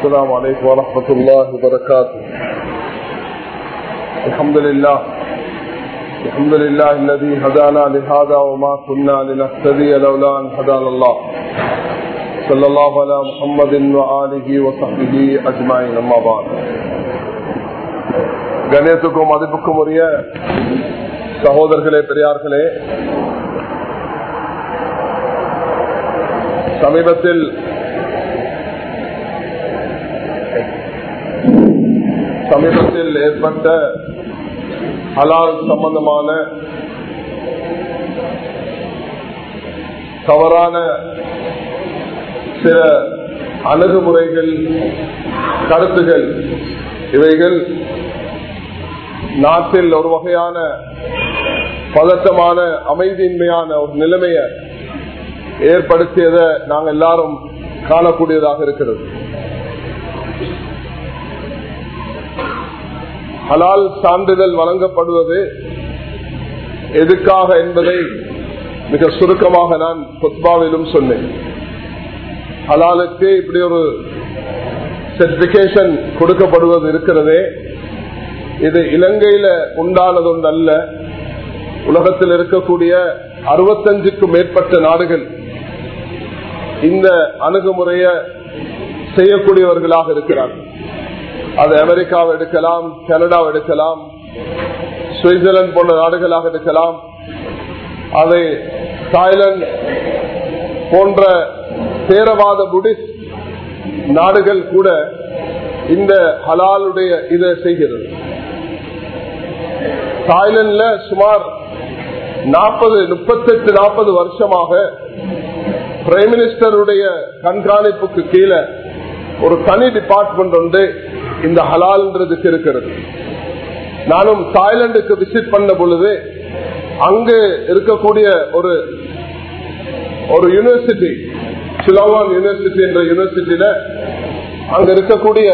السلام عليكم ورحمة الله وبركاته. الحمد لله. الحمد لله الذي هدانا لهذا وما كنا لنهتدي لولا أن هدانا الله. صلى الله على محمد وآله وصحبه أجمعين. أما بعد. கணேசுக்கும் மதிப்புக்கும் உரிய சகோதரர்களே பெரியார்களே சமீபத்தில் சமீபத்தில் ஏற்பட்ட ஹலால் சம்பந்தமான தவறான சில அணுகுமுறைகள் கருத்துகள் இவைகள் நாட்டில் ஒரு வகையான பதட்டமான அமைதியின்மையான ஒரு நிலைமையை ஏற்படுத்தியதை நாங்கள் எல்லாரும் காணக்கூடியதாக இருக்கிறது. ஹலால் சான்றிதழ் வழங்கப்படுவது எதுக்காக என்பதை மிக சுருக்கமாக நான் புத்பாவிலும் சொன்னேன். ஹலாலுக்கு இப்படி ஒரு சர்டிபிகேஷன் கொடுக்கப்படுவது இருக்கிறதே. இது இலங்கையில உண்டானதொன்று அல்ல உலகத்தில் இருக்கக்கூடிய அறுபத்தஞ்சுக்கும் மேற்பட்ட நாடுகள் இந்த அணுகுமுறைய செய்யக்கூடியவர்களாக இருக்கிறார்கள். அது அமெரிக்காவை எடுக்கலாம் கனடாவை எடுக்கலாம் சுவிட்சர்லாந்து போன்ற நாடுகளாக எடுக்கலாம். அதை தாய்லாந்து போன்ற தேரவாத புடிஸ்ட் நாடுகள் கூட இந்த ஹலாலுடைய இதை செய்கிறது. தாய்லாந்துல சுமார் நாற்பது முப்பத்தெட்டு நாற்பது வருஷமாக பிரைம் மினிஸ்டருடைய கண்காணிப்புக்கு கீழே ஒரு தனி டிபார்ட்மெண்ட் ஒன்று இந்த ஹலால்ன்றதுக்கு இருக்கிறது. நானும் தாய்லாந்துக்கு விசிட் பண்ண பொழுது அங்கு இருக்கக்கூடிய ஒரு ஒரு யூனிவர்சிட்டி சிலோவான் யூனிவர்சிட்டி என்ற யூனிவர்சிட்டியில அங்க இருக்கக்கூடிய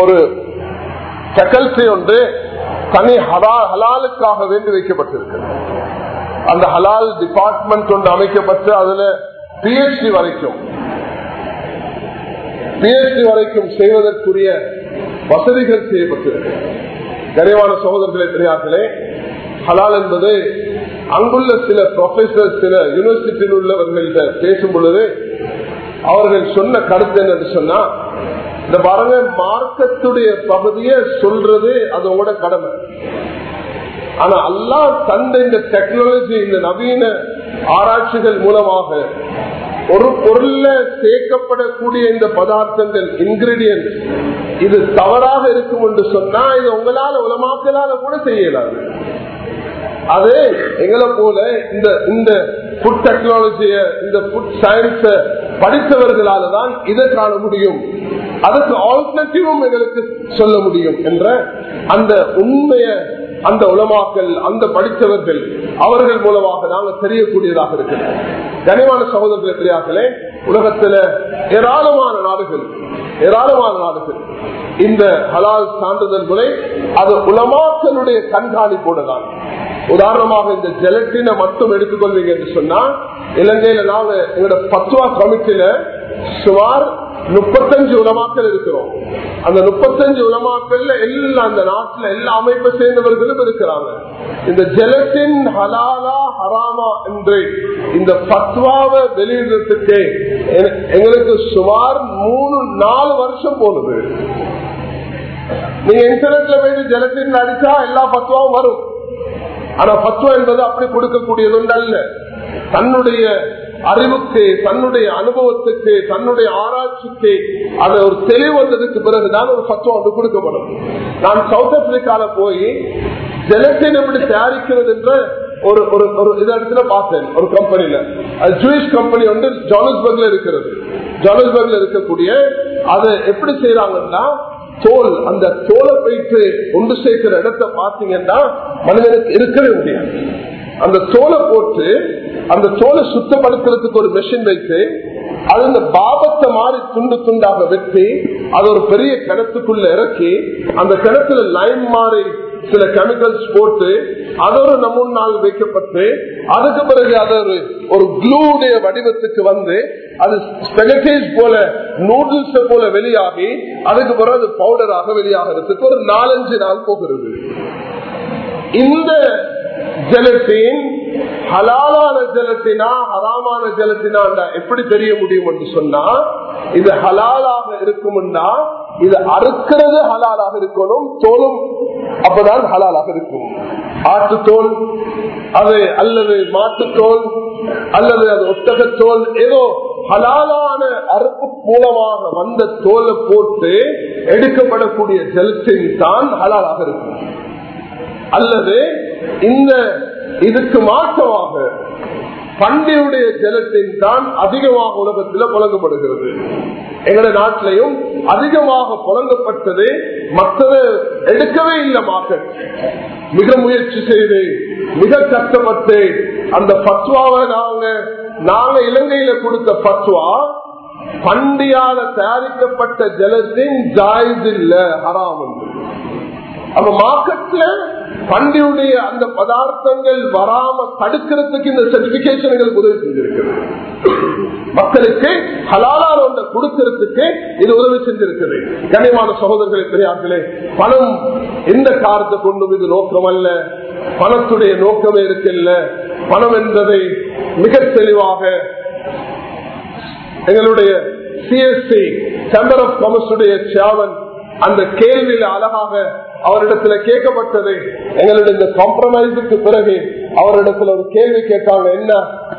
ஒரு ஃபேக்கல்டி ஒன்று தனி ஹலாலுக்காக வேண்டி வைக்கப்பட்டிருக்கு அந்த ஹலால் டிபார்ட்மெண்ட் ஒன்று அமைக்கப்பட்டு அதுல பிஹெச்டி வரைக்கும் பிஹெச்டி வரைக்கும் செய்வதற்குரிய வசதிகள் செய்யப்பட்டிருக்கிறது கனிவான சகோதரர்களே பெரியார்களே ஹலால் என்பது அங்குள்ள சில ப்ரொஃபசர் சில யூனிவர்சிட்டியில் உள்ளவர்கள்ட்ட பேசும் பொழுது அவர்கள் சொன்ன கருத்து என்னன்னு சொன்னா இந்த பாருங்க மார்க்கத்துடைய பகுதியை சொல்றது அதோட கடமை. ஆனா அல்லா தந்த இந்த டெக்னாலஜி இந்த நவீன ஆராய்ச்சிகள் மூலமாக ஒரு பொருள்ல சேர்க்கப்படக்கூடிய இந்த பதார்த்தங்கள் இன்கிரீடியன்ட் இது தவறாக இருக்கும் என்று சொன்னா இது உங்களால உலமாக்கலால கூட செய்யலாம். அது எங்களை போல இந்த இந்த புட் டெக்னாலஜிய இந்த புட் சயின்ஸ படித்தவர்களால தான் இதை காண முடியும். அதுக்கு ஆல்டர்னேட்டிவும் எங்களுக்கு சொல்ல முடியும் என்ற அந்த உண்மையை அந்த உலமாக்கள் அந்த படித்தவர்கள் அவர்கள் மூலமாக நாங்கள் தெரியக்கூடியதாக இருக்கிறோம் கனிவான சகோதரர்கள் தெரியாதே உலகத்துல ஏராளமான நாடுகள் ஏராளமான நாடுகள். இந்த ஹலால் சான்றிதழ் முறை அது உலமாக்களுடைய கண்காணிப்போடு தான் உதாரணமாக இந்த ஜெலட்டினை மட்டும் எடுத்துக்கொள்வீங்க என்று சொன்னா இலங்கையில நாங்க எங்களோட பத்துவா கமிட்டியில சுமார் முப்பத்தஞ்சு உலமாக்கள் இருக்கிறோம். அந்த முப்பத்தஞ்சு உலமாக்கள்ல எல்லா அந்த நாட்டுல எல்லா அமைப்பை சேர்ந்தவர்களும் இருக்கிறாங்க. இந்த ஜலத்தின் ஹலாலா ஹராமா என்று இந்த பத்வாவை வெளியிடுறதுக்கு எங்களுக்கு சுமார் மூணு நாலு வருஷம் போனது. நீங்க இன்டர்நெட்ல போயிட்டு ஜலத்தின் அடிச்சா எல்லா பத்வாவும் வரும். ஆனா பத்வா என்பது அப்படி கொடுக்கக்கூடியது அல்ல தன்னுடைய அறிவுக்கு தன்னுடைய அனுபவத்துக்கு தன்னுடைய ஆராய்ச்சிக்கு அது ஒரு தெளிவு வந்ததுக்கு பிறகுதான் ஒரு சத்துவம் அது கொடுக்கப்படும். நான் சவுத் ஆப்பிரிக்கால போய் ஜெலட்டின் எப்படி தயாரிக்கிறது என்ற ஒரு ஒரு ஒரு இடத்துல பார்த்தேன் ஒரு கம்பெனில அது ஜூயிஷ் கம்பெனி வந்து ஜானஸ்பர்க்ல இருக்கிறது. ஜானஸ்பர்க்ல இருக்கக்கூடிய அதை எப்படி செய்யறாங்கன்னா தோல் அந்த தோலை போயிட்டு ஒன்று சேர்க்கிற இடத்தை பார்த்தீங்கன்னா மனிதனுக்கு இருக்கவே முடியாது. அந்த தோலை போட்டு அந்த தோலை சுத்தப்படுத்துறதுக்கு ஒரு மெஷின் வைத்து அது இந்த பாபத்தை மாறி துண்டு துண்டாக வெட்டி அது ஒரு பெரிய கிணத்துக்குள்ள இறக்கி அந்த கிணத்துல லைன் மாறி சில கெமிக்கல்ஸ் போட்டு அது ஒரு நம்ம வைக்கப்பட்டு அதுக்கு பிறகு அது ஒரு ஒரு க்ளூடைய வடிவத்துக்கு வந்து அது ஸ்பெகட்டேஜ் போல நூடுல்ஸ் போல வெளியாகி அதுக்கு பிறகு அது பவுடராக வெளியாகிறதுக்கு ஒரு நாலஞ்சு நாள் போகிறது. இந்த ஜலத்தின் ஹலாலான ஜலத்தினா ஹராமான ஜலத்தினா எப்படி தெரிய முடியும் என்று சொன்னா இது ஹலாலாக இருக்கும்னா இது அறுக்கிறது ஹலாலாக இருக்கணும் தோலும் அப்பதான் ஹலாலாக இருக்கும். ஆட்டு தோல் அது அல்லது மாட்டுத்தோல் அல்லது அது ஒட்டகத்தோல் ஏதோ ஹலாலான அறுப்பு மூலமாக வந்த தோலை போட்டு எடுக்கப்படக்கூடிய ஜலத்தின் தான் ஹலாலாக இருக்கும். அல்லது இந்த இதுக்கு மாற்றமாக பண்டையுடைய ஜலத்தின் தான் அதிகமாக உலகத்தில் புழங்கப்படுகிறது. எங்களுடைய நாட்டிலையும் அதிகமாக புழங்கப்பட்டது மற்றது எடுக்கவே இல்லை மார்க்கெட் மிக முயற்சி செய்து மிக கஷ்டப்பட்டு அந்த பத்வாவை நாங்க நாங்க இலங்கையில கொடுத்த பத்வா பண்டியால தயாரிக்கப்பட்ட ஜலத்தின் ஜாயிஸ் இல்ல ஹராம் அப்ப மார்க்கெட்ல பண்டியுடைய அந்த பதார்த்தங்கள் வராம தடுக்கிறதுக்கு இந்த சர்டிபிகேஷன்கள் உதவி செஞ்சிருக்கிறது. மக்களுக்கு ஹலாலால் ஒன்றை கொடுக்கிறதுக்கு இது உதவி செஞ்சிருக்கிறது. கனிமான சகோதரர்களை பெரியார்களே பணம் எந்த காரத்தை கொண்டும் இது நோக்கம் அல்ல பணத்துடைய நோக்கமே இருக்கில்ல. பணம் என்பதை மிக தெளிவாக எங்களுடைய சிஎஸ்சி சேம்பர் ஆஃப் காமர்ஸுடைய சேவன் அந்த கேள்வியில அழகாக அவரிடத்துல கேட்கப்பட்டது. எங்களுடைய இந்த காம்ப்ரமைஸுக்கு பிறகு அவரிடத்துல ஒரு கேள்வி கேட்டாங்க என்ன?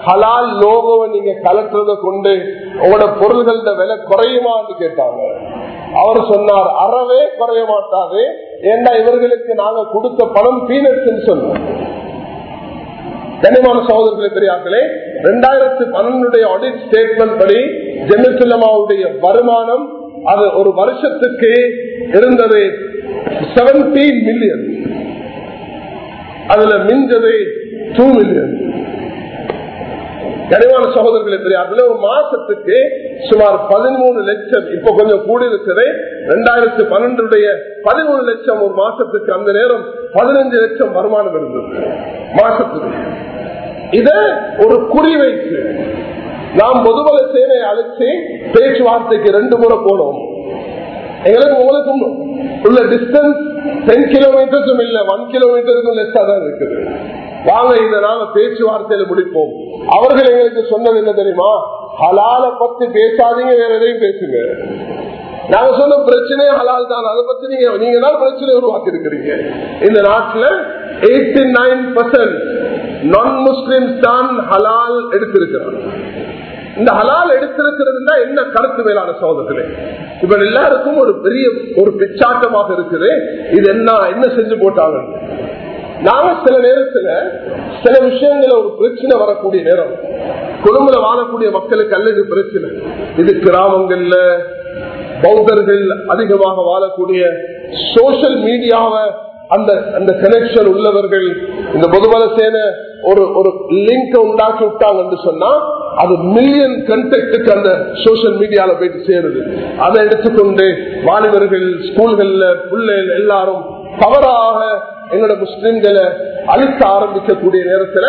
ஹலால் லோகோவை நீங்க கலட்டுறத கொண்டு உங்களோட பொருள்கள விலை குறையுமான்னு கேட்டாங்க. அவர் சொன்னார் அறவே குறைய மாட்டாது ஏன்னா இவர்களுக்கு நாங்க கொடுத்த பணம் பீனட்ஸ் சொன்னோம். கனிமான சகோதரர்களை பெரியார்களே ரெண்டாயிரத்தி பன்னெண்டுடைய ஆடிட் ஸ்டேட்மெண்ட் படி ஜெமிசுல்லமாவுடைய வருமானம் அது ஒரு வருஷத்துக்கு இருந்தது. செவன்டீன் மில்லியன் அதுல மிஞ்சது டூ மில்லியன் கனிவான சகோதரர்களை தெரியாதுல ஒரு மாசத்துக்கு சுமார் பதிமூணு லட்சம் இப்ப கொஞ்சம் கூடி இருக்குது ரெண்டாயிரத்தி பன்னெண்டுடைய பதிமூணு லட்சம் ஒரு மாசத்துக்கு அந்த நேரம் பதினஞ்சு லட்சம் வருமானம் இருந்தது. மாசத்துக்கு. இத ஒரு குறி வைத்து நாம் பொதுவல சேவை அழைச்சி பேச்சுவார்த்தைக்கு ரெண்டு முறை போனோம். எங்களுக்கு உங்களுக்கும் உள்ள டிஸ்டன்ஸ் டென் கிலோமீட்டர்ஸும் இல்ல ஒன் கிலோமீட்டருக்கும் லெஸ்ஸா தான் இருக்குது. வாங்க இந்த நாங்க பேச்சுவார்த்தையில முடிப்போம். அவர்கள் எங்களுக்கு சொன்னது என்ன தெரியுமா? ஹலால பத்தி பேசாதீங்க வேற எதையும் பேசுங்க. நாங்க சொன்ன பிரச்சனையே ஹலால் தான். அதை பத்தி நீங்க நீங்க தான் பிரச்சனை உருவாக்கி இருக்கிறீங்க இந்த நாட்டுல எயிட்டி நைன் பர்சன்ட் நான் முஸ்லிம்ஸ் தான் ஹலால் எடுத்திருக்கிறாங்க. இந்த ஹலால் எடுத்திருக்கிறதுனா என்ன கருத்து மேலான சோதத்திலே இப்ப எல்லாருக்கும் ஒரு பெரிய ஒரு பிச்சாட்டமாக இருக்குது. இது என்ன என்ன செஞ்சு போட்டாங்க? நாங்க சில நேரத்துல சில விஷயங்கள ஒரு பிரச்சனை வரக்கூடிய நேரம். குடும்பல வாழக்கூடிய மக்களுக்கு அல்லது பிரச்சனை. இது கிராமங்கள்ல பௌத்தர்கள் அதிகமாக வாழக்கூடிய சோசியல் மீடியாவை அந்த அந்த கனெக்ஷன் உள்ளவர்கள் இந்த பொதுபல சேன ஒரு ஒரு லிங்க் உண்டாக்கி விட்டாங்கன்னு சொன்னா அது மில்லியன் கண்டெக்டுக்கு அந்த சோசியல் மீடியால போயிட்டு சேருது. அதை எடுத்துக்கொண்டு மாணவர்கள் ஸ்கூல்கள்ல பிள்ளைகள் எல்லாரும் தவறாக எங்களோட முஸ்லிம்களை அழிக்க ஆரம்பிக்கக்கூடிய நேரத்துல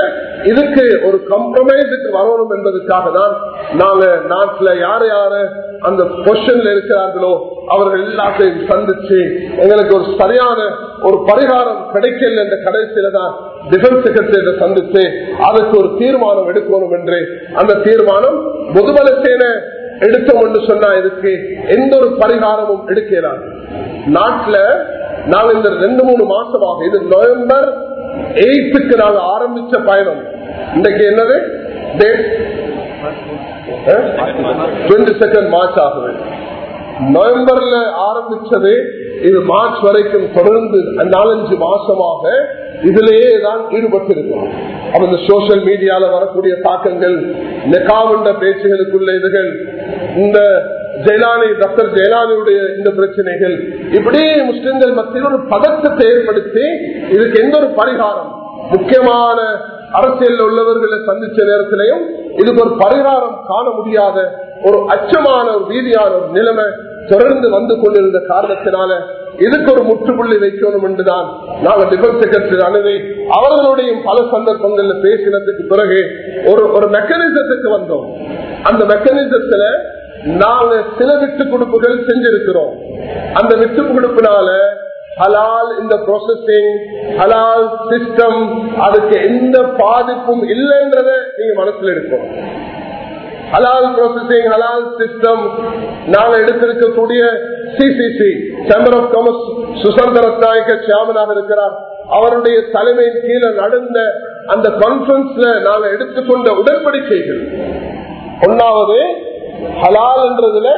இதுக்கு ஒரு கம்ப்ரமைஸுக்கு வரணும் என்பதற்காக தான் நாங்க நாட்டுல யார் யாரு அந்த பொசிஷன்ல இருக்கிறார்களோ அவர்கள் எல்லாத்தையும் சந்திச்சு எங்களுக்கு ஒரு சரியான ஒரு பரிகாரம் கிடைக்கல என்ற கடைசியில தான் டிஃபென்ஸ் செக்ரட்டரி சந்திச்சு அதுக்கு ஒரு தீர்மானம் எடுக்கணும் என்று அந்த தீர்மானம் முதுமல சேன எடுத்தோம் என்று சொன்னா இதுக்கு எந்த ஒரு பரிகாரமும் எடுக்கிறார் நாட்டுல நாங்க இந்த ரெண்டு மூணு மாசமாக இது நவம்பர் எயித்துக்கு நாங்க ஆரம்பிச்ச பயணம். இன்னைக்கு என்னது? டேட் டுவெண்ட்டி செகண்ட் மார்ச் ஆகுது. நவம்பர்ல ஆரம்பிச்சது இது மார்ச் வரைக்கும் தொடர்ந்து நாலஞ்சு மாசமாக இதிலேயே தான் ஈடுபட்டிருக்கிறோம் அப்ப இந்த சோசியல் மீடியால வரக்கூடிய தாக்கங்கள் நெகாவுண்ட பேச்சுகளுக்குள்ள இதுகள் இந்த ஜெயலானி டாக்டர் ஜெயலானியுடைய இந்த பிரச்சனைகள் இப்படி முஸ்லிம்கள் மத்தியில் ஒரு பதற்றத்தை ஏற்படுத்தி இதுக்கு எந்த ஒரு பரிகாரம்? முக்கியமான அரசியல் உள்ளவர்களை சந்திச்ச நேரத்திலையும் இதுக்கு ஒரு பரிகாரம் காண முடியாத ஒரு அச்சமான ஒரு ரீதியான ஒரு நிலைமை தொடர்ந்து வந்து கொண்டிருந்த காரணத்தினால இதுக்கு ஒரு முற்றுப்புள்ளி வைக்கணும் என்றுதான் நாங்கள் டிஃபென்ஸ் செக்ரட்டரி அணுகி அவர்களுடைய பல சந்தர்ப்பங்கள்ல பேசினதுக்கு பிறகு ஒரு ஒரு மெக்கானிசத்துக்கு வந்தோம். அந்த மெக்கானிசத்துல நாங்க சில விட்டு கொடுப்புகள் செஞ்சிருக்கிறோம். அந்த விட்டு கொடுப்பினால ஹலால் இந்த ப்ராசஸிங் ஹலால் சிஸ்டம் அதுக்கு எந்த பாதிப்பும் இல்லைன்றத நீங்க மனசுல எடுக்கணும். ஹலால் ப்ராசஸிங் ஹலால் சிஸ்டம் நாங்கள் எடுத்திருக்கக்கூடிய சிசிசி சேம்பர் ஆஃப் காமர்ஸ் சுசந்திர நாயக சியாமனாக இருக்கிறார். அவருடைய தலைமையின் கீழே நடந்த அந்த கான்பரன்ஸ்ல நாங்கள் எடுத்துக்கொண்ட உடன்படிக்கைகள். ஒன்னாவது ஹலால் என்றதுல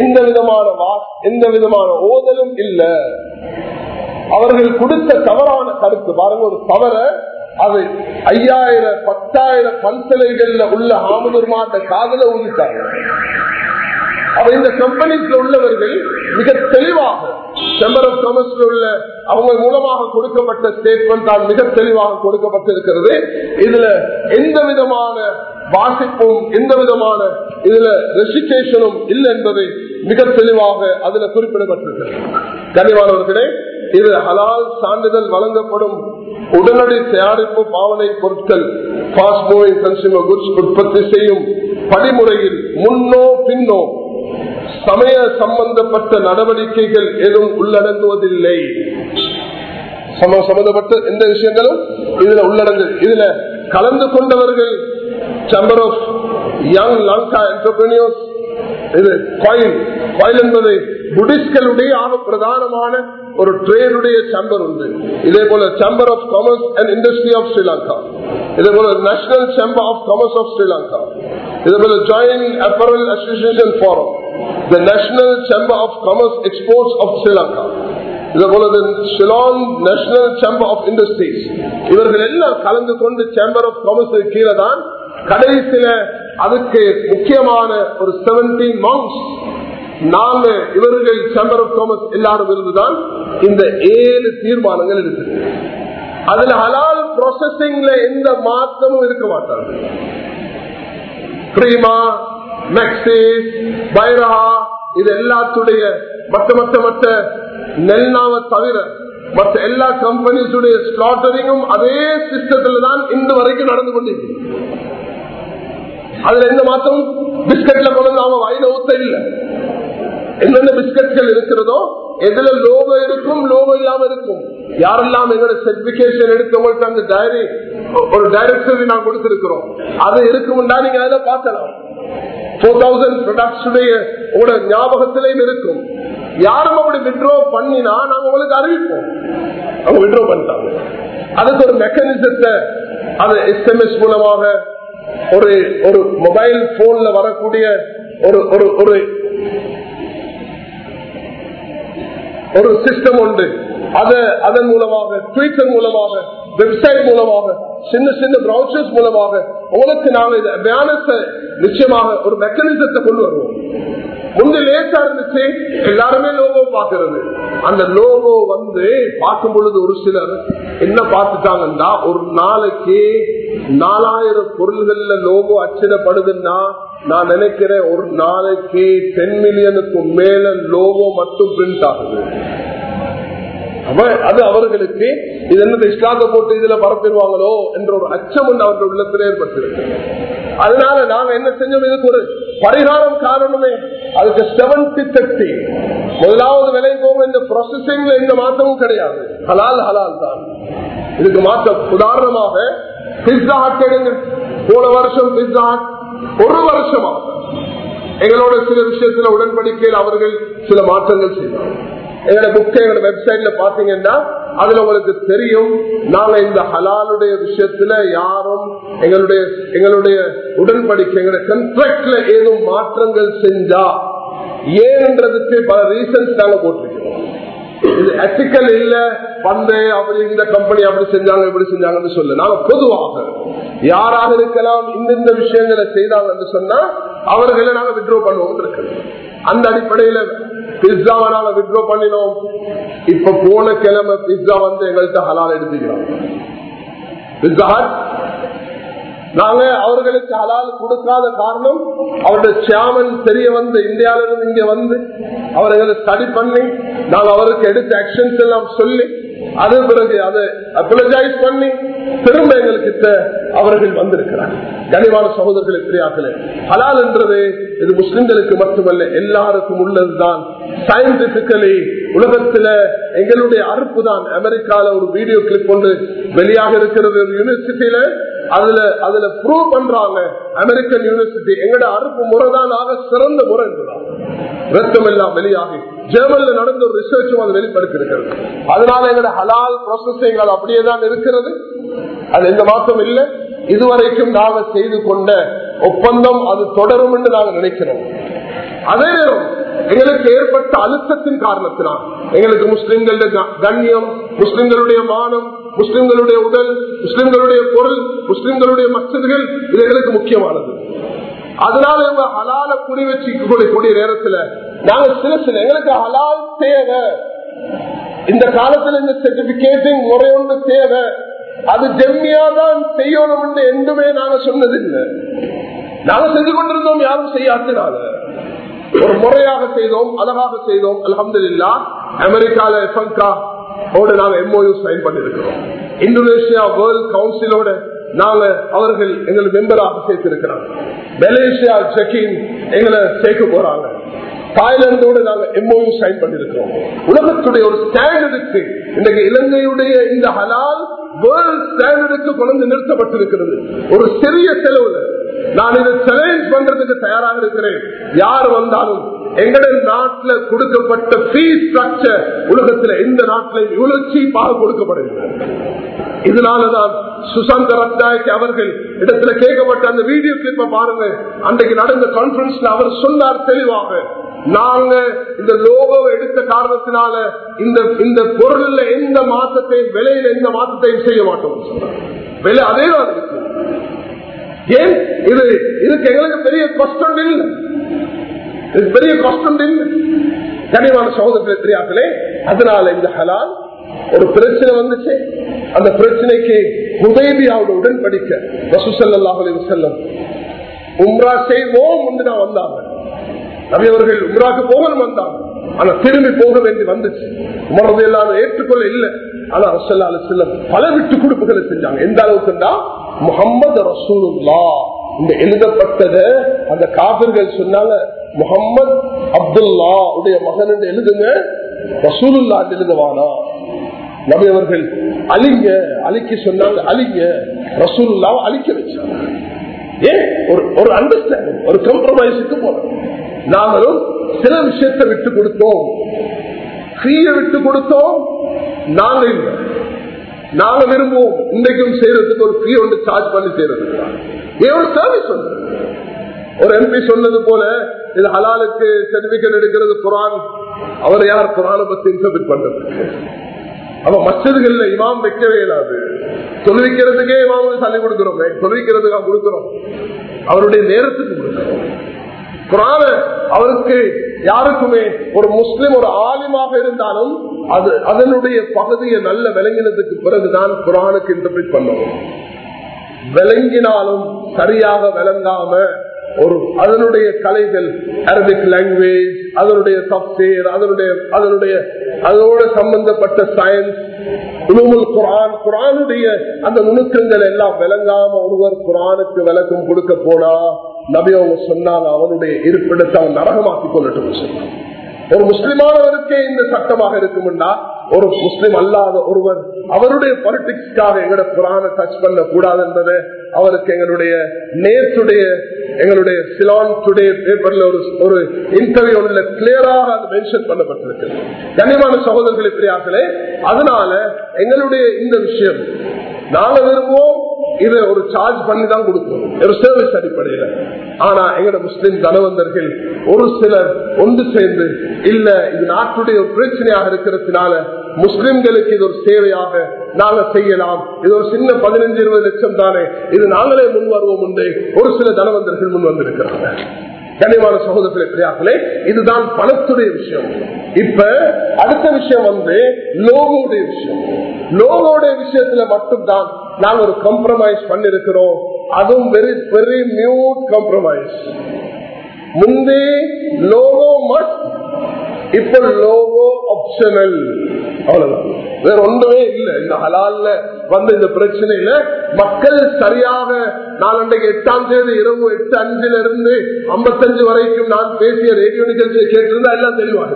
எந்த விதமான வா எந்த விதமான ஓதலும் இல்ல. அவர்கள் கொடுத்த தவறான கருத்து பாருங்க ஒரு தவற அது ஐயாயிரம் பத்தாயிரம் பல்சலைகள்ல உள்ள ஆமதுர்மாட்ட காதல ஊதிட்டாங்க அவர் இந்த கம்பெனிக்கு உள்ளவர்கள் மிக தெளிவாக செம்பர் ஆஃப் காமர்ஸ்ல உள்ள அவங்க மூலமாக கொடுக்கப்பட்ட ஸ்டேட்மெண்ட் தான் மிக தெளிவாக கொடுக்கப்பட்டிருக்கிறது. இதுல எந்த விதமான வாசிப்பும் எந்த விதமான இதுல ரெசிடேஷனும் இல்லை என்பதை மிக தெளிவாக அதுல குறிப்பிடப்பட்டிருக்கிறது. கனிவானவர்களே இது ஹலால் சான்றிதழ் வழங்கப்படும் உடனடி தயாரிப்பு பாவனை பொருட்கள் ஃபாஸ்ட் கன்சியூமர் குட்ஸ் உற்பத்தி செய்யும் படிமுறையில் முன்னோ பின்னோ சமய சம்பந்தப்பட்ட நடவடிக்கைகள் எதுவும் உள்ளடங்குவதில்லை. சம்பந்தப்பட்ட எந்த விஷயங்களும் இதுல உள்ளடங்கு இதுல கலந்து கொண்டவர்கள் chamber of young Lanka entrepreneurs இது கோயில் கோயில் என்பது புடிஸ்களுடைய ஆக பிரதானமான ஒரு ட்ரேடுடைய சேம்பர் உண்டு. இதே போல chamber of commerce and industry of Sri Lanka இதே போல national chamber of commerce of Sri Lanka இதே போல joint apparel association forum the national chamber of commerce exports of Sri Lanka இதே போல ஷிலாங் நேஷனல் சேம்பர் ஆஃப் இண்டஸ்ட்ரீஸ் இவர்கள் எல்லாம் கலந்து கொண்டு சேம்பர் ஆஃப் காமர்ஸ் கீழே தான் கடைசியில அதுக்கு முக்கியமான ஒரு செவன்டீன் மந்த்ஸ் நாங்க இவர்கள் சேம்பர் ஆஃப் காமர்ஸ் எல்லாரும் இருந்துதான் இந்த ஏழு தீர்மானங்கள் இருக்கு அதுல ஹலால் ப்ராசஸிங்ல எந்த மாற்றமும் இருக்க மாட்டாங்க பிரீமா மெக்சிஸ் பைரஹா இது எல்லாத்துடைய மற்ற மற்ற மற்ற நெல்னாவை தவிர மற்ற எல்லா கம்பெனிஸுடைய ஸ்லாட்டரிங்கும் அதே சிஸ்டத்துல தான் இன்று வரைக்கும் நடந்து கொண்டிருக்கு. அதுல எந்த மாத்தமும் பிஸ்கட்ல கொண்டு அவன் வாயில ஊத்த இல்லை. என்னென்ன பிஸ்கட்கள் இருக்கிறதோ எதுல லோகோ இருக்கும் லோகோ இல்லாம இருக்கும். யாரெல்லாம் எங்களோட சர்டிபிகேஷன் எடுத்தவங்களுக்கு அந்த டைரி ஒரு டைரக்டரி நான் கொடுத்திருக்கிறோம். அது இருக்கும்டா நீங்க அதை பார்க்கலாம். போர் தௌசண்ட் ப்ரொடக்ட்ஸ் உங்களோட ஞாபகத்திலையும் இருக்கும். யாரும் அப்படி விட்ரோ பண்ணினா நாங்க உங்களுக்கு அறிவிப்போம். அவங்க விட்ரோ பண்ணிட்டாங்க. அதுக்கு ஒரு மெக்கானிசத்தை அது எஸ்எம்எஸ் மூலமாக ஒரு ஒரு மொபைல் போன்ல வரக்கூடிய ஒரு ஒரு ஒரு சிஸ்டம் உண்டு. அத அதன் மூலமாக ட்விட்டர் மூலமாக வெப்சைட் மூலமாக சின்ன சின்ன பிரவுசர்ஸ் மூலமாக உங்களுக்கு நாங்கள் இந்த அவேர்னஸ் நிச்சயமாக ஒரு மெக்கானிசத்தை கொண்டு வருவோம். முந்தைய லேட்டா இருந்துச்சு எல்லாருமே லோகோ பாக்குறது அந்த லோகோ வந்து பார்க்கும் பொழுது ஒரு சிலர் என்ன பார்த்துட்டாங்கன்னா ஒரு நாளைக்கு நாலாயிரம் பொருள்கள்ல லோகோ அச்சிடப்படுதுன்னா நான் நினைக்கிறேன் ஒரு நாளைக்கு டென் மில்லியனுக்கு மேல லோகோ மட்டும் பிரிண்ட் ஆகுது. அது அவர்களுக்கு இது என்ன இஸ்லாத்தை போட்டு இதுல பரப்பிடுவாங்களோ என்ற ஒரு அச்சம் ஒன்று அவர்கள் உள்ளத்தில் ஏற்பட்டிருக்கு. அதனால நாங்க என்ன செஞ்சோம்? இதுக்கு ஒரு பரிகாரம் காரணமே. அதுக்கு செவன்டி தேர்ட்டி முதலாவது விலை போகும் இந்த ப்ராசஸிங்ல எந்த மாற்றமும் கிடையாது. ஹலால் ஹலால் தான். இதுக்கு மாற்றம். உதாரணமாக பிஸ்ஸா ஹட் எடுங்க. போன வருஷம் பிஸ்ஸா ஹட் ஒரு வருஷமா எங்களோட சில விஷயத்துல உடன்படிக்கையில் அவர்கள் சில மாற்றங்கள் செய்தார் எங்களோட புக் எங்களோட வெப்சைட்ல பாத்தீங்கன்னா அதுல உங்களுக்கு தெரியும் நாங்க இந்த ஹலாலுடைய விஷயத்துல யாரும் எங்களுடைய எங்களுடைய உடன்படிக்கை எங்களுடைய கண்ட்ராக்ட்ல ஏதும் மாற்றங்கள் செஞ்சா ஏன்றதுக்கு பல ரீசன்ஸ் நாங்க போட்டிருக்கிறோம். இது எத்திக்கல் இல்ல வந்து அப்படி இந்த கம்பெனி அப்படி செஞ்சாங்க இப்படி செஞ்சாங்கன்னு சொல்லு. நாங்க பொதுவாக யாராக இருக்கலாம் இந்தந்த விஷயங்களை செய்தாங்கன்னு சொன்னா அவர்களை நாங்க வித்ரோ பண்ணுவோம் இருக்கு அந்த அடிப்படையில பிஸ்ஸாவை நாங்க விட்ரோ பண்ணினோம். இப்ப போன கிழமை பிஸ்ஸா வந்து எங்கள்கிட்ட ஹலால் எடுத்துக்கிறோம் பிஸ்ஸா நாங்க அவர்களுக்கு ஹலால் கொடுக்காத காரணம் அவருடைய சியாமன் தெரிய வந்து இந்தியாவிலிருந்து இங்க வந்து அவர்களை ஸ்டடி பண்ணி நாங்க அவருக்கு எடுத்த ஆக்ஷன்ஸ் எல்லாம் சொல்லி அது பிறகு அதை அப்ளஜைஸ் பண்ணி திரும்ப எங்களுக்கு அவர்கள் வந்திருக்கிறாங்க கனிவான சகோதரர்களை பிரியாக்களே ஹலால் என்றது இது முஸ்லிம்களுக்கு மட்டுமல்ல எல்லாருக்கும் உள்ளதுதான். சயின்டிபிக்கலி உலகத்துல எங்களுடைய அறுப்பு தான் அமெரிக்கால ஒரு வீடியோ கிளிப் ஒன்று வெளியாக இருக்கிறது. ஒரு யூனிவர்சிட்டியில அதுல அதுல ப்ரூவ் பண்றாங்க. அமெரிக்கன் யூனிவர்சிட்டி எங்கட அறுப்பு முறைதான் ஆக சிறந்த முறை என்றுதான் ரத்தம் எல்லாம் வெளியாகி ஜெர்மன்ல நடந்த ஒரு ரிசர்ச்சும் அது வெளிப்படுத்திருக்கிறது அதனால எங்களோட ஹலால் ப்ராசஸிங் அது அப்படியே தான் இருக்கிறது. அது எந்த மாற்றம் இல்லை. இதுவரைக்கும் நாங்க செய்து கொண்ட ஒப்பந்தம் அது தொடரும் என்று நாங்கள் நினைக்கிறோம். அதே நேரம் எங்களுக்கு ஏற்பட்ட அழுத்தத்தின் காரணத்தினால் எங்களுக்கு முஸ்லிம்களுடைய கண்ணியம் முஸ்லிம்களுடைய மானம் முஸ்லிம்களுடைய உடல் முஸ்லிம்களுடைய பொருள் முஸ்லிம்களுடைய மசிதிகள் இது முக்கியமானது. அதனால இவங்க ஹலால குறி வச்சுக்கூடிய நேரத்துல நாங்க சில சில எங்களுக்கு ஹலால் தேவை. இந்த காலத்துல இந்த சர்டிபிகேட்டிங் முறை ஒன்று தேவை. அது ஜெம்மியாதான் செய்யணும் என்றுமே நாங்க சொன்னதில்லை. நாங்க செஞ்சு கொண்டிருந்தோம் யாரும் செய்யாத்தினால. ஒரு முறையாக செய்தோம் அழகாக செய்தோம் அலமது இல்லா அமெரிக்கால எஃப்என்கா நாங்க எம்ஓயு சைன் பண்ணிருக்கிறோம். இந்தோனேஷியா வேர்ல்ட் கவுன்சிலோட நாங்க அவர்கள் எங்களை மெம்பராக சேர்த்திருக்கிறாங்க மலேசியா செக்கின் எங்களை சேர்க்க போறாங்க. தாய்லாந்தோடு நாங்க எம்ஓயு சைன் பண்ணிருக்கிறோம். உலகத்துடைய ஒரு ஸ்டாண்டர்டுக்கு இன்றைக்கு இலங்கையுடைய இந்த ஹலால் வேர்ல்ட் ஸ்டாண்டர்டுக்கு கொண்டு நிறுத்தப்பட்டிருக்கிறது. ஒரு சிறிய செலவுல நான் இதை சேலஞ்ச் பண்றதுக்கு தயாராக இருக்கிறேன். யார் வந்தாலும் எங்களுடைய நாட்டில் கொடுக்கப்பட்ட பீ ஸ்ட்ரக்சர் உலகத்தில் எந்த நாட்டிலும் இவ்வளவு சீப்பாக கொடுக்கப்படுகிறது? இதனாலதான் சுசாந்த ரத்நாயக் அவர்கள் இடத்துல கேட்கப்பட்ட அந்த வீடியோ கிளிப்ப பாருங்க. அன்றைக்கு நடந்த கான்பரன்ஸ்ல அவர் சொன்னார் தெளிவாக. நாங்க இந்த லோகோவை எடுத்த காரணத்தினால இந்த இந்த பொருள்ல எந்த மாற்றத்தையும் விலையில எந்த மாற்றத்தையும் செய்ய மாட்டோம். விலை அதே தான் இருக்கு. ஏன்? இது இதுக்கு எங்களுக்கு பெரிய கஷ்டம் இல்லை. இது பெரிய கஷ்டம் கனிவான சகோதரத்தை தெரியாதே அதனால இந்த ஹலால் ஒரு பிரச்சனை வந்துச்சு. அந்த பிரச்சனைக்கு உதவியாவோட உடன்படிக்க. வசூசல்லாஹலி செல்லம் உம்ரா செய்வோம் என்று நான் வந்தாங்க. நவியவர்கள் உம்ராக்கு போகணும் வந்தாங்க. ஆனா திரும்பி போக வேண்டி வந்துச்சு. உமரது எல்லாரும் ஏற்றுக்கொள்ள இல்லை. ஆனா ரசல்லா செல்லம் பல விட்டு கொடுப்புகளை செஞ்சாங்க. எந்த அளவுக்குண்டா? முகமது ரசூலுல்லா இந்த எழுதப்பட்டத அந்த காபிர்கள் சொன்னாங்க முகம்மது அப்துல்லா உடைய மகன் எழுதுங்க ரசூலுல்லா எழுதுவானா? நபி அவர்கள் அழிங்க அழிக்க சொன்னாங்க அழிங்க. ரசூலுல்லா அழிக்க வச்சாங்க. ஏன் ஒரு ஒரு அண்டர்ஸ்டாண்டிங் ஒரு கம்ப்ரமைஸுக்கு போறோம் நாங்களும் சில விஷயத்தை விட்டு கொடுத்தோம். ஃப்ரீய விட்டு கொடுத்தோம். நாங்க இல்லை. நாங்க விரும்புவோம். இன்றைக்கும் செய்யறதுக்கு ஒரு ஃப்ரீ ஒன்று சார்ஜ் பண்ணி செய்யறதுக்கு. ஏன் ஒரு சர்வீஸ் ஒரு எம்பி சொன்னது போல இது ஹலாலுக்கு சர்டிபிகேட் எடுக்கிறது குரான். அவர் யார்? குரானை பத்தி இன்டர்பிட் பண்றது. அவன் மச்சதுகள்ல இமாம் வைக்கவே இல்லாது. தொழுவிக்கிறதுக்கே இமாம் தள்ளி கொடுக்கிறோம். தொழுவிக்கிறதுக்காக கொடுக்கிறோம். அவருடைய நேரத்துக்கு கொடுக்கிறோம். குரான அவருக்கு யாருக்குமே ஒரு முஸ்லிம் ஒரு ஆலிமாக இருந்தாலும் அது அதனுடைய பகுதியை நல்ல விளங்கினதுக்கு பிறகுதான் குரானுக்கு இன்டர்பிரிட் பண்ணணும். விளங்கினாலும் சரியாக விளங்காம ஒரு அதனுடைய கலைகள் அரபிக் லாங்குவேஜ் அதனுடைய சப்தேர் அதனுடைய அதனுடைய அதோட சம்பந்தப்பட்ட சயின்ஸ் உணவுல் குரான் குரானுடைய அந்த நுணுக்கங்கள் எல்லாம் விளங்காம ஒருவர் குரானுக்கு விளக்கம் கொடுக்க போனா நபி அவங்க சொன்னாங்க அவனுடைய இருப்பிடத்தை அவன் நரகமாக்கி கொள்ளட்டும் சொன்னாங்க ஒரு முஸ்லிமானவருக்கே இந்த சட்டமாக இருக்கும்னா ஒரு முஸ்லிம் அல்லாத ஒருவர் அவருடைய பாலிடிக்ஸ்க்காக எங்களோட குரான டச் பண்ண கூடாது என்பது அவருக்கு எங்களுடைய நேற்றுடைய எங்களுடைய சிலான் டுடே பேப்பர்ல ஒரு ஒரு இன்டர்வியூ ஒன்றுல கிளியராக அது மென்ஷன் பண்ணப்பட்டிருக்கு. கனிமான சகோதரர்களை பெரியார்களே அதனால எங்களுடைய இந்த விஷயம் நாங்க விரும்புவோம் இதை ஒரு சார்ஜ் பண்ணி தான் கொடுப்போம். ஒரு சர்வீஸ் அடிப்படையில். ஆனா எங்களோட முஸ்லிம் தனவந்தர்கள் ஒரு சிலர் ஒன்று சேர்ந்து இல்ல இது நாட்டுடைய ஒரு பிரச்சனையாக இருக்கிறதுனால முஸ்லிம்களுக்கு இது ஒரு சேவையாக நாங்க செய்யலாம். இது ஒரு சின்ன பதினஞ்சு இருபது லட்சம் தானே. இது நாங்களே முன் வருவோம் என்று ஒரு சில தனவந்தர்கள் முன் வந்திருக்கிறாங்க. கனிவான சகோதரர்களே பிரியாக்களே இதுதான் பணத்துடைய விஷயம். இப்ப அடுத்த விஷயம் வந்து லோகோடைய விஷயம். லோகோடைய விஷயத்துல மட்டும்தான் நாங்க ஒரு கம்ப்ரமைஸ் பண்ணிருக்கிறோம். அதுவும் வெரி வெரி மியூட் காம்ப்ரமைஸ் முந்தி லோகோ மட் இப்ப லோகோ ஆப்ஷனல் அவ்வளவுதான். வேற ஒன்றுமே இல்லை. இந்த ஹலால்ல வந்த இந்த பிரச்சனையில மக்கள் சரியாக நாளண்டைக்கு அன்றைக்கு எட்டாம் தேதி இரவு எட்டு அஞ்சுல இருந்து ஐம்பத்தஞ்சு வரைக்கும் நான் பேசிய ரேடியோ நிகழ்ச்சியை கேட்டிருந்தா எல்லாம் தெளிவாக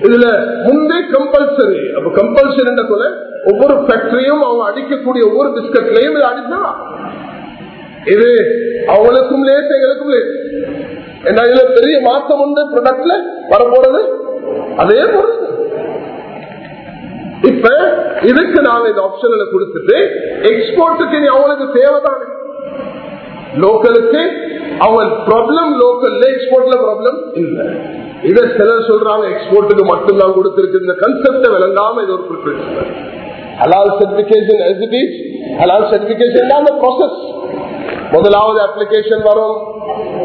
இதுல முன்பே கம்பல்சரி அப்ப கம்பல்சரி சொல்ல ஒவ்வொரு ஃபேக்டரியும் அவங்க அடிக்கக்கூடிய ஒவ்வொரு பிஸ்கட்லையும் இது அடிச்சா இது அவங்களுக்கும் லேட் எங்களுக்கும் லேட் என்ன இதுல பெரிய மாற்றம் உண்டு ப்ரொடக்ட்ல வரப்போறது? அதே பொருள் இப்ப இதுக்கு நாங்க இந்த ஆப்ஷன்ல கொடுத்துட்டு எக்ஸ்போர்ட்டுக்கு நீ அவனுக்கு தேவைதானே. லோக்கலுக்கு அவன் ப்ராப்ளம் லோக்கல்ல எக்ஸ்போர்ட்ல ப்ராப்ளம் இல்ல. இதை சிலர் சொல்றாங்க எக்ஸ்போர்ட்டுக்கு மட்டும்தான் கொடுத்திருக்கு. இந்த கன்செப்ட விளங்காம இது ஒரு பிரச்சனை ஹலால் சர்டிபிகேஷன் as ஹலால் சர்டிபிகேஷன் தான் அந்த ப்ராசஸ் முதலாவது அப்ளிகேஷன் வரும்.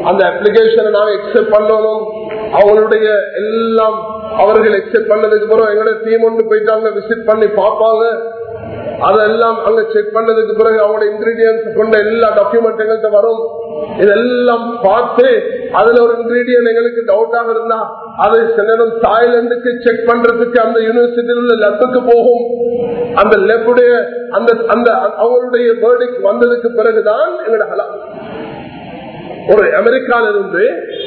அந்த அப்ளிகேஷனை நாங்க எக்ஸெப்ட் பண்ணணும். அவங்களுடைய எல்லாம் அவர்கள் எக்ஸெப்ட் பண்ணதுக்கு அப்புறம் எங்களோட டீம் ஒன்று போயிட்டாங்க விசிட் பண்ணி பார்ப்பாங்க. அதெல்லாம் அங்க செக் பண்ணதுக்கு பிறகு அவங்களோட இன்கிரீடியன்ஸ் கொண்ட எல்லா டாக்குமெண்ட் எங்கள்கிட்ட வரும். இதெல்லாம் பார்த்து அதுல ஒரு இன்கிரீடியன் எங்களுக்கு டவுட்டாக இருந்தா அதை சில நேரம் தாய்லாந்துக்கு செக் பண்றதுக்கு அந்த யூனிவர்சிட்டியில லெப்புக்கு போகும். அந்த லெப்புடைய அந்த அந்த அவங்களுடைய வேர்டிக் வந்ததுக்கு பிறகுதான் எங்களோட ஹலால் ஒரு அமெரிக்கால இருந்து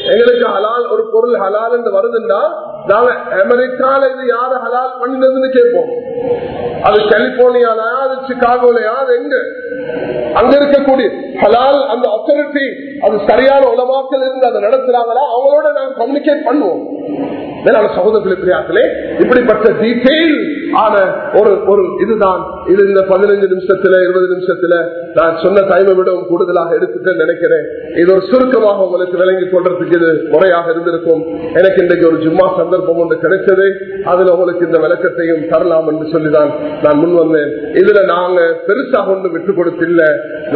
எங்களுக்கு ஹலால் ஒரு பொருள் ஹலால் என்று வருதுன்னா நாங்க அமெரிக்கால இது யாரு ஹலால் பண்ணினதுன்னு கேட்போம். அது கலிபோர்னியாலயா அது சிகாகோலயா அது எங்க? அங்க இருக்கக்கூடிய ஹலால் அந்த அத்தாரிட்டி அது சரியான உலமாக்கல் இருந்து அதை நடத்துறாங்களா? அவங்களோட நாங்க கம்யூனிகேட் பண்ணுவோம். மேலான இப்படிப்பட்ட டீட்டெயில் ஆன ஒரு ஒரு இதுதான் இது இந்த பதினஞ்சு நிமிஷத்துல இருபது நிமிஷத்துல நான் சொன்ன டைமை விட கூடுதலாக எடுத்துட்டேன்னு நினைக்கிறேன். இது ஒரு சுருக்கமாக உங்களுக்கு விளங்கி கொள்றதுக்கு இது முறையாக இருந்திருக்கும். எனக்கு இன்றைக்கு ஒரு ஜும்மா சந்தர்ப்பம் ஒன்று கிடைச்சது. அதுல உங்களுக்கு இந்த விளக்கத்தையும் தரலாம் என்று சொல்லிதான் நான் முன் வந்தேன். இதுல நாங்க பெருசாக ஒன்று விட்டு கொடுத்தில்ல.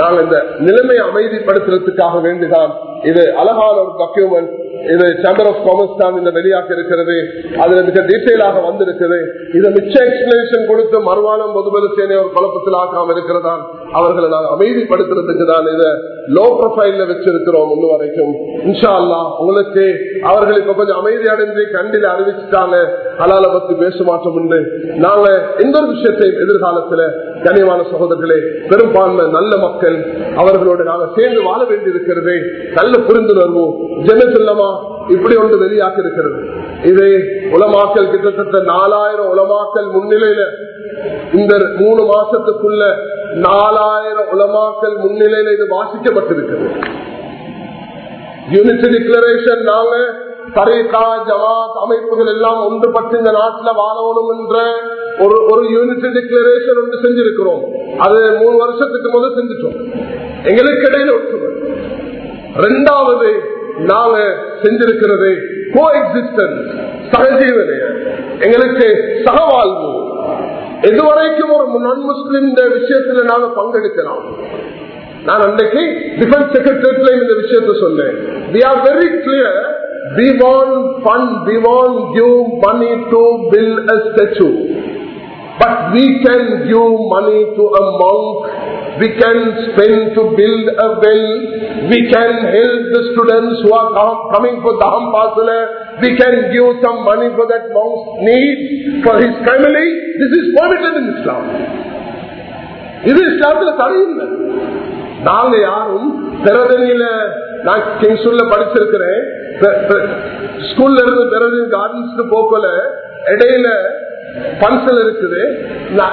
நாங்க இந்த நிலைமை அமைதிப்படுத்துறதுக்காக வேண்டிதான். இது அழகான ஒரு டாக்குமெண்ட் இது சேம்பர் ஆஃப் காமர்ஸ் தான் இந்த வெளியாக இருக்கிறது. அதுல மிக டீட்டெயிலாக வந்திருக்குது. இதை மிச்ச எக்ஸ்பிளேஷன் கொடுத்து மறுவானம் பொதுபல சேனை ஒரு குழப்பத்தில் ஆக்காம இருக்கிறதா அவர்களை நான் அமைதிப்படுத்துறதுக்கு தான் இதை லோ ப்ரொஃபைல்ல வச்சிருக்கிறோம் இன்னும் வரைக்கும். இன்ஷா அல்லா உங்களுக்கு அவர்கள் இப்ப கொஞ்சம் அமைதி அடைந்து கண்டில அறிவிச்சுட்டாங்க. ஹலால பத்தி பேச மாற்றம் உண்டு. நாங்க எந்த ஒரு விஷயத்தையும் எதிர்காலத்துல கனிவான சகோதரர்களே பெரும்பான்மை நல்ல மக்கள் அவர்களோடு நாங்க சேர்ந்து வாழ வேண்டி இருக்கிறது நல்ல புரிந்துணர்வு ஜென சொல்லமா இப்படி ஒன்று வெளியாக்கி இருக்கிறது இது உலமாக்கல் கிட்டத்தட்ட நாலாயிரம் உலமாக்கல் முன்னிலையில இந்த மூணு மாசத்துக்குள்ள நாலாயிரம் உலமாக்கல் முன்னிலையில இது வாசிக்கப்பட்டிருக்கிறது யூனிட் டிக்ளரேஷன் நாங்க தரீகா ஜமாத் அமைப்புகள் எல்லாம் ஒன்றுபட்டு இந்த நாட்டில் வாழணும் என்ற ஒரு ஒரு யூனிட் டிக்ளரேஷன் ஒன்று செஞ்சிருக்கிறோம். அது மூணு வருஷத்துக்கு முதல் செஞ்சுட்டோம். எங்களுக்கு இடையில ஒற்றுமை. ரெண்டாவது நாங்க செஞ்சிருக்கிறது கோ எக்ஸிஸ்டன்ஸ் சகஜீவனைய எங்களுக்கு சகவாழ்வு எதுவரைக்கும் ஒரு நான் முஸ்லிம் விஷயத்துல நாங்க பங்கெடுக்கலாம் நான் அன்றைக்கு டிஃபென்ஸ் செக்ரட்டரியேட்ல இந்த விஷயத்த சொன்னேன் we are very clear we want fund, we want give money to build a statue. But we can give money to a monk, we can spend to build a well, we can help the students who are com- coming for Dham Pasala, we can give some money for that monk's need, for his family. This is permitted in Islam. இது இஸ்லாத்துல தடையில்லை நாங்க யாரும் பிறதனியில நான் கிங்ஸ்ல படிச்சிருக்கிறேன் ஸ்கூல்ல இருந்து பிறகு கார்டன்ஸ்க்கு போக்கல இடையில கன்சல் இருக்குது.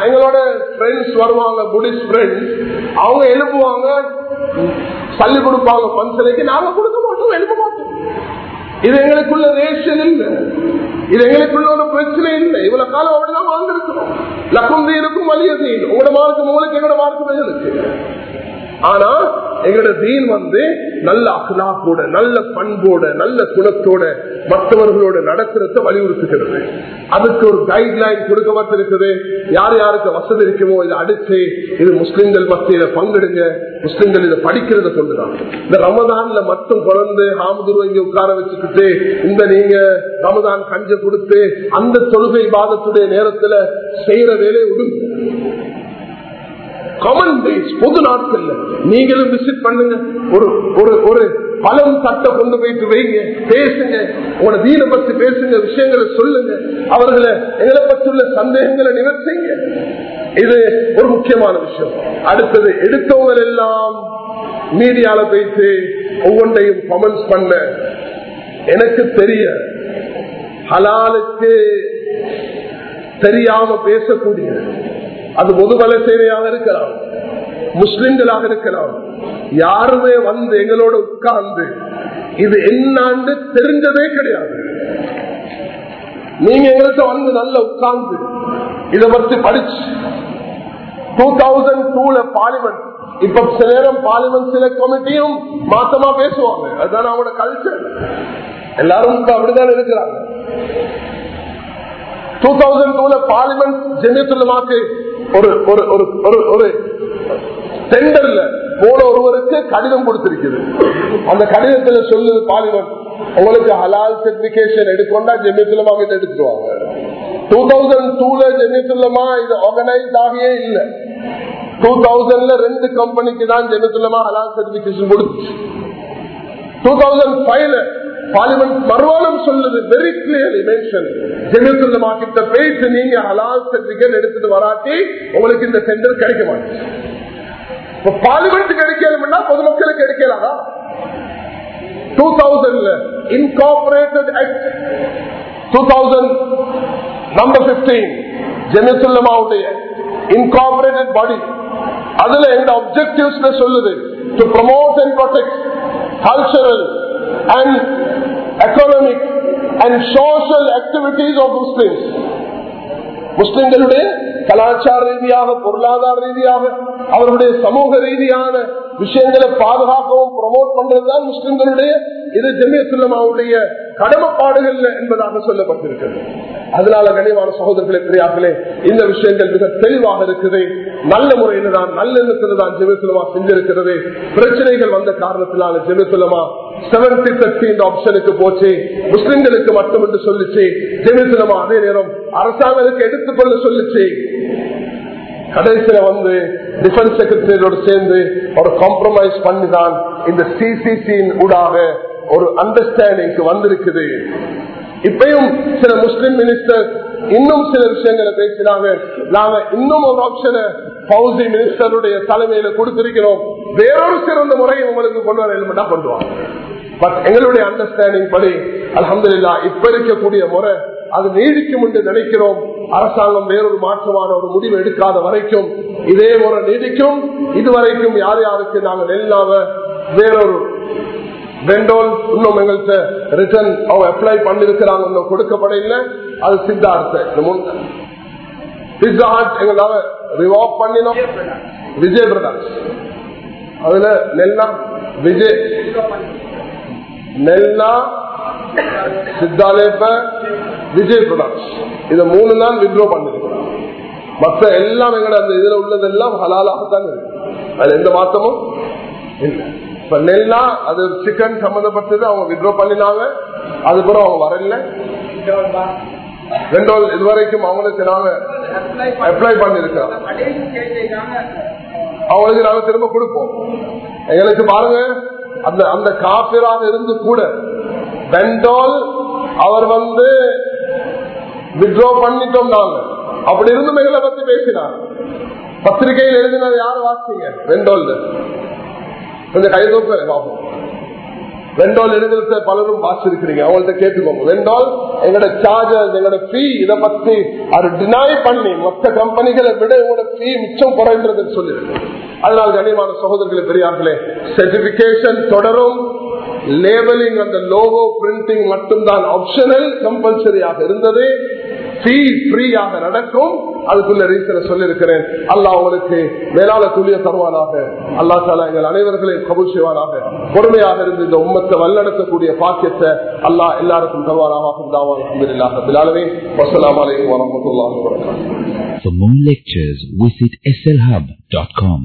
எங்களோட ஃப்ரெண்ட்ஸ் வருவாங்க புடிஸ்ட் ஃப்ரெண்ட்ஸ் அவங்க எழுப்புவாங்க. தள்ளி கொடுப்பாங்க பன்சலைக்கு நாங்க கொடுக்க மாட்டோம் எழுப்ப மாட்டோம். இது எங்களுக்குள்ள ரேஷன் இல்லை. இது எங்களுக்குள்ள ஒரு பிரச்சனை இல்லை. இவ்வளவு காலம் அப்படிதான் வாழ்ந்திருக்கிறோம். லக்கம் இருக்கும் வலியதீன். உங்களோட மார்க்கம் உங்களுக்கு எங்களோட மார்க்கம் எங்களுக்கு ஆனா எங்களோட தீன் வந்து நல்ல அகலாக்கோட நல்ல பண்போட நல்ல குணத்தோட மற்றவர்களோட நடக்கிறத வலியுறுத்துகிறது. அதுக்கு ஒரு கைட்லைன் கொடுக்கப்பட்டிருக்குது யார் யாருக்கு வசதி இருக்குமோ இதை அடிச்சு இது முஸ்லிம்கள் மத்தியில பங்கெடுங்க முஸ்லிம்கள் இதை படிக்கிறத கொண்டுதான். இந்த ரமதான்ல மட்டும் பிறந்து ஹாமதுரு இங்க உட்கார வச்சுக்கிட்டு இந்த நீங்க ரமதான் கஞ்ச கொடுத்து அந்த தொழுகை பாதத்துடைய நேரத்துல செய்யற வேலையை விடுங்க. காமன் டேஸ் பொது நாட்கள்ல. நீங்களும் விசிட் பண்ணுங்க. ஒரு ஒரு ஒரு பலம் சட்டம் கொண்டு போயிட்டு வைங்க. பேசுங்க. உங்களோட வீட பத்தி பேசுங்க. விஷயங்களை சொல்லுங்க. அவர்களை எங்களை பற்றியுள்ள சந்தேகங்களை நிவர்த்திங்க இது ஒரு முக்கியமான விஷயம். அடுத்தது எடுத்தவங்க எல்லாம் மீடியால போயிட்டு ஒவ்வொன்றையும் கமெண்ட்ஸ் பண்ண. எனக்கு தெரிய ஹலாலுக்கு தெரியாம பேசக்கூடிய அது முதுபல சேவையாக இருக்கலாம். முஸ்லிம்களாக இருக்கலாம். யாருமே வந்து எங்களோட உட்கார்ந்து இது என்னாண்டு தெரிஞ்சதே கிடையாது. நீங்க எங்கள்கிட்ட வந்து நல்ல உட்கார்ந்து இதை பத்தி படிச்சு டூ தௌசண்ட் டூல பார்லிமெண்ட் இப்ப சில நேரம் பார்லிமெண்ட் சில கமிட்டியும் மாத்தமா பேசுவாங்க. அதுதான் அவனோட கல்ச்சர் எல்லாரும் அப்படிதான் இருக்கிறாங்க. டூ தௌசண்ட் டூல பார்லிமெண்ட் ஜெமியத்துள்ளமாக்கு ஒரு ஒரு ஒரு ஒரு ஒரு டெண்டர்ல போன ஒருவருக்கு கடிதம் கொடுத்திருக்குது அந்த கடிதத்துல சொல்லுது பார்லிமெண்ட் உங்களுக்கு ஹலால் சர்டிபிகேஷன் எடுக்கொண்டா ஜெமித்துலமா கிட்ட எடுத்துருவாங்க டூ தௌசண்ட் டூல ஜெமித்துலமா இது ஆர்கனைஸ் ஆகியே இல்லை. டூ தௌசண்ட்ல ரெண்டு கம்பெனிக்கு தான் ஜெமித்துலமா ஹலால் சர்டிபிகேஷன் கொடுத்துச்சு. டூ தௌசண்ட் ஃபைவ்ல பாலிமன் மறுவாரம் சொல்லுது வெரி கிளியர்லி மென்ஷன் ஜெமியத்துல்லமா கிட்ட பேசி நீங்க ஹலால் சர்டிபிகேட் எடுத்துட்டு வராட்டி உங்களுக்கு இந்த டெண்டர் கிடைக்க மாட்டேன் இப்ப பார்லிமெண்ட் கிடைக்கலன்னா பொதுமக்களுக்கு கிடைக்கலாதா? Two தௌசண்ட்ல incorporated act two thousand number fifteen ஜெமியத்துல்லமாவுடைய incorporated body அதுல எங்க அப்செக்டிவ்ஸ் சொல்லுது to promote and protect cultural and economic and social activities of Muslims. முஸ்லிம்களுடைய கலாச்சார ரீதியாக பொருளாதார ரீதியாக அவர்களுடைய சமூக ரீதியான விஷயங்களை பாதுகாக்கவும் ப்ரமோட் பண்றதுதான் முஸ்லிம்களுடைய இது ஜெமியத்துல்லமாவுடைய கடமைப்பாடுகள் என்பதாக சொல்லப்பட்டிருக்கிறது. அதனால நினைவான சகோதரர்களே பெரியார்களே இந்த விஷயங்கள் மிக தெளிவாக இருக்குது. நல்ல முறையில தான் நல்ல தான் ஜெமியத்துலமா செஞ்சிருக்கிறது பிரச்சனைகள் வந்த காரணத்தினால ஜெமியத்துலமா செவன்டி தேர்ட்டி இந்த ஆப்ஷனுக்கு போச்சு. முஸ்லிம்களுக்கு மட்டும் என்று சொல்லிச்சு. ஜெமியத்துலமா அதே நேரம் அரசாங்கத்துக்கு எடுத்துக்கொள்ள சொல்லிச்சு. கடைசியில வந்து டிஃபென்ஸ் செக்ரட்டரியோடு சேர்ந்து ஒரு காம்ப்ரமைஸ் பண்ணிதான் இந்த சிசிசியின் ஊடாக ஒரு அண்டர்ஸ்டாண்டிங்க்கு வந்திருக்குது. இப்பயும் சில முஸ்லிம் மினிஸ்டர் இன்னும் சில விஷயங்களை பேசினாங்க. நாங்க இன்னும் ஒரு ஆப்ஷனை பவுசி மினிஸ்டருடைய தலைமையில கொடுத்திருக்கிறோம். வேறொரு சிறந்த முறையை உங்களுக்கு கொண்டு வர எலிமெண்டா பண்ணுவாங்க? பட் எங்களுடைய அண்டர்ஸ்டாண்டிங் படி அலமதுல்லா இப்ப இருக்கக்கூடிய முறை அது நீடிக்கும் என்று நினைக்கிறோம். அரசாங்கம் வேறொரு மாற்றமான ஒரு முடிவு எடுக்காத வரைக்கும் இதே முறை நீடிக்கும். இதுவரைக்கும் யார் யாருக்கு நாங்கள் நெல்லாம வேறொரு வெண்டோல் இன்னும் எங்கள்கிட்ட ரிட்டர்ன் அவங்க அப்ளை பண்ணிருக்கிறாங்க இன்னும் அது சித்தார்த்த. பிஸ்ஸா ஹாட் எங்களால ரிவால்வ் பண்ணினோம். விஜய் பிரதாஸ் அதுல நெல்லா விஜய். நெல்லா சித்தாலேப்ப விஜய் பிரதாஸ் இத மூணு தான் வித்ரோ பண்ணிருக்கிறோம் மற்ற எல்லாம் எங்கட அந்த இதுல உள்ளதெல்லாம் ஹலாலாகத்தான் இருக்கு. அது எந்த மாற்றமும் இல்லை. இப்ப நெல்லா அது சிக்கன் சம்பந்தப்பட்டது அவங்க வித்ரோ பண்ணினாங்க. அதுக்கப்புறம் அவங்க வரல. ரெண்டோல் இதுவரைக்கும் அவங்களுக்கு நாங்க அப்ளை பண்ணிருக்கோம் அவங்களுக்கு நாங்க திரும்ப கொடுப்போம். எங்களுக்கு பாருங்க அந்த அந்த காப்பிராக இருந்து கூட வெண்டோல் அவர் வந்து வித்ரோ பண்ணிட்டோம் நாங்க. அப்படி இருந்தும் எங்களை பத்தி பேசினார். பத்திரிகையில் எழுதினது யாரு வாசிங்க? பெண்டோல் கொஞ்சம் கைதோக்க பார்ப்போம் வெண்டோல் எழுதுறத பலரும் வாசிருக்கிறீங்க அவங்கள்ட்ட கேட்டுக்கோங்க. வெண்டோல் எங்களோட சார்ஜஸ் எங்களோட ஃபீ இதை பத்தி அது டினாய் பண்ணி மொத்த கம்பெனிகளை விட எங்களோட ஃபீ மிச்சம் குறைன்றதுன்னு சொல்லிருக்கு அதனால் கனிமான சகோதரர்களே பெரியார்களே சர்டிபிகேஷன் தொடரும். லேபலிங் அந்த லோகோ பிரிண்டிங் மட்டும்தான் ஆப்ஷனல் கம்பல்சரியாக இருந்தது. நடக்கும். அதுக்குள்ள ரீசனை சொல்லியிருக்கிறேன். அல்லா அவங்களுக்கு மேலான கூலிய தருவானாக. அல்லா தாலா எங்கள் அனைவர்களையும் கபூல் செய்வானாக. பொறுமையாக இருந்து இந்த உம்மத்தை வல்லடக்கக்கூடிய பாக்கியத்தை அல்லா எல்லாருக்கும் தருவானாக. வசலாம் அலைக்கும் வரமத்துல்லாஹ் For more lectures, visit slhub.com.